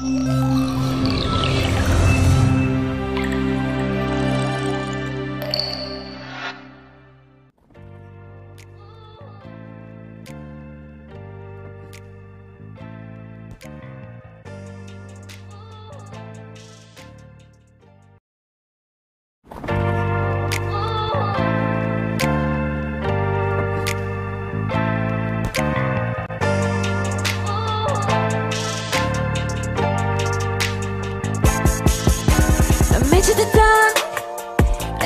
Música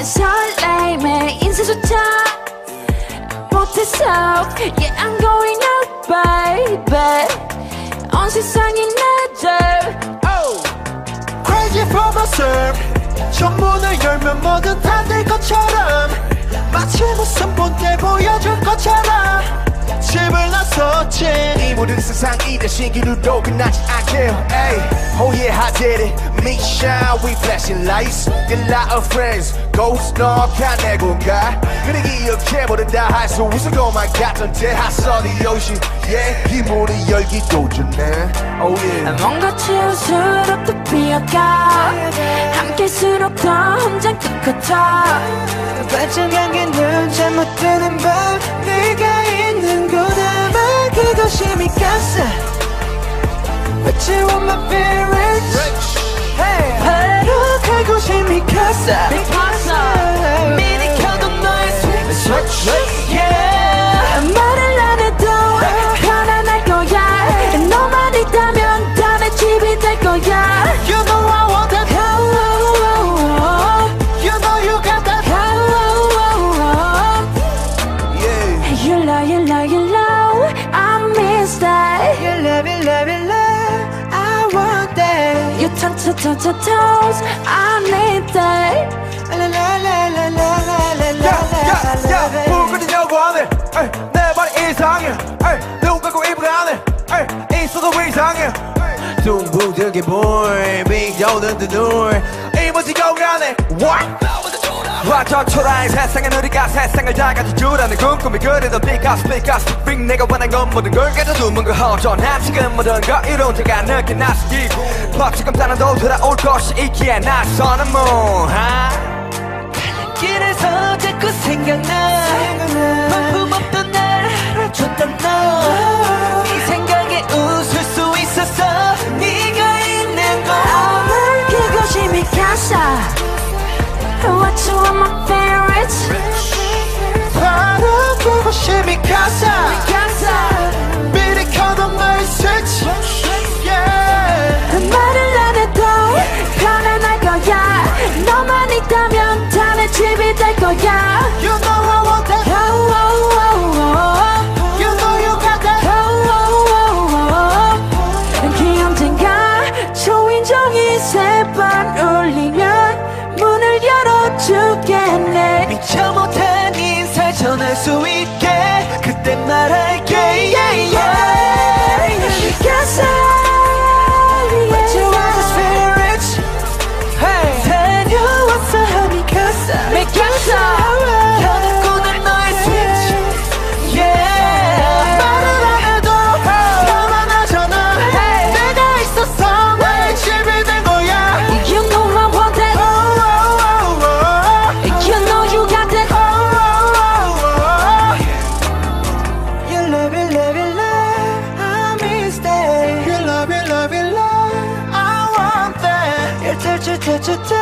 설레임에 인사조차 못했어. Yeah I'm going out baby. 온 세상이 나들. Crazy for myself 전문을 열면 뭐든 다 될 것처럼 마치 무슨 본때 보여줄 것처럼 모든 세상 이 대 신 기류로 끝나지 않게 Ay, Oh yeah I did it. Me shine we flashing lights. Get lot of friends Ghost 너 가 내 공간 그래 기억해 모른다. 할수 있을 것만 같던데 I saw the ocean Yeah 이 문이 열기도 전에 Oh yeah. 뭔가 치울수록 피어가. 함께일수록 더 혼자 끝같아 반짝 향기 눈잘 못 뜨는 밤 네가 그거 재미갔어. But you are my favorite Hey. 바로 touch, touch, touch, touch, toes. I need that. La la la la la la la la. Yeah, yeah, yeah. 부끄러지려고 하네. 에이, 내 발이 이상해. 에이, 눈 감고 입을 안해. 에이, 있어도 이상해. 둥부들게 보이, 비오는 듯 What? 와 저 초라한 세상엔 우리가 세상을 다 가질 줄 아는 꿈꿈이 그리던 피카스 피카스 빙 내가 원한 건 모든 걸 가져두면 그 허전한 지금 모든 거 이룬 제가 늦게 나서기 법칙은 따라도 돌아올 것이 있기에 나서는 뭐하? 길에서 자꾸 생각나 are my favorites. 바라보고 싶이 가사 미처 못한 인사를 전할 수 있게 그때 말할게 such a time